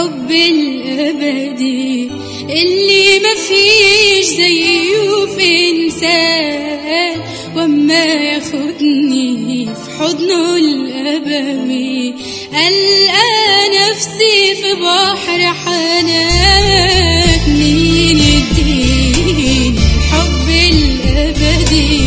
الحب الأبدي اللي ما فيش زيه في إنسان وما ياخدني في حضنه الأبوي. ألقى نفسي في بحر حنان مين يديني الحب الأبدي.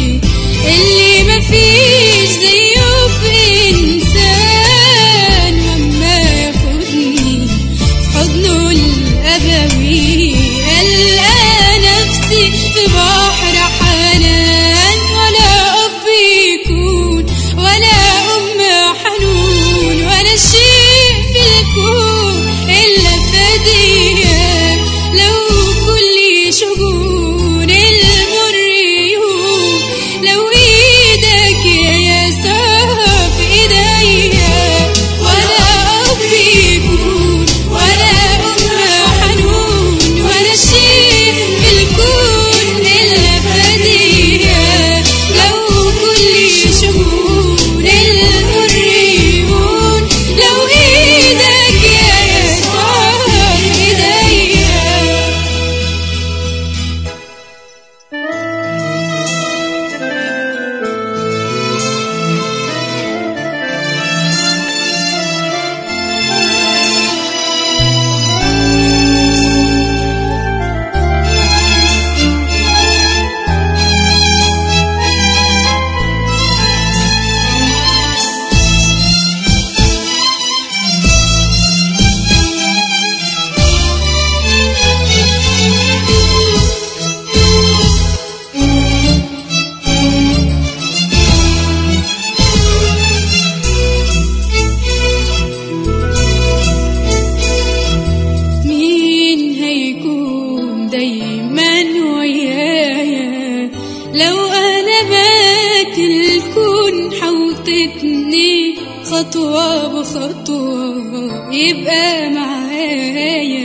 خطوة بخطوة. يبقى معايا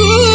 Ooh.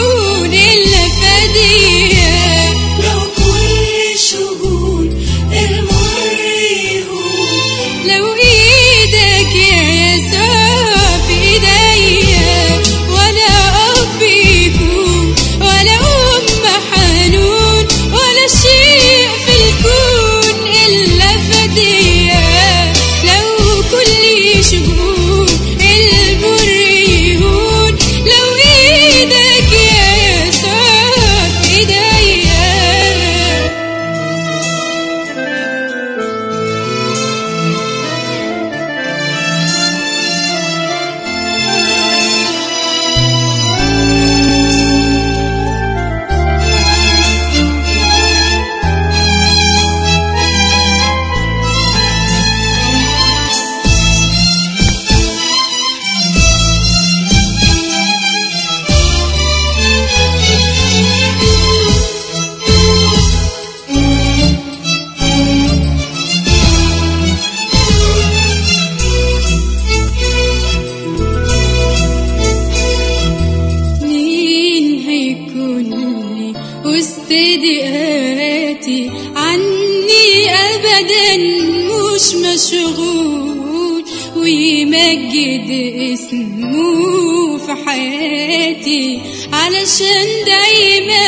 مش مشغول ويمجد اسمه في حياتي علشان دايما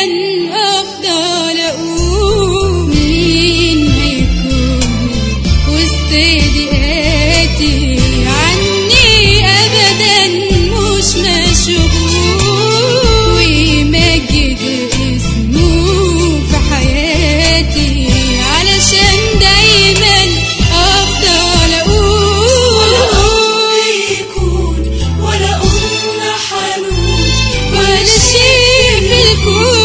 افضل أقول Ooh.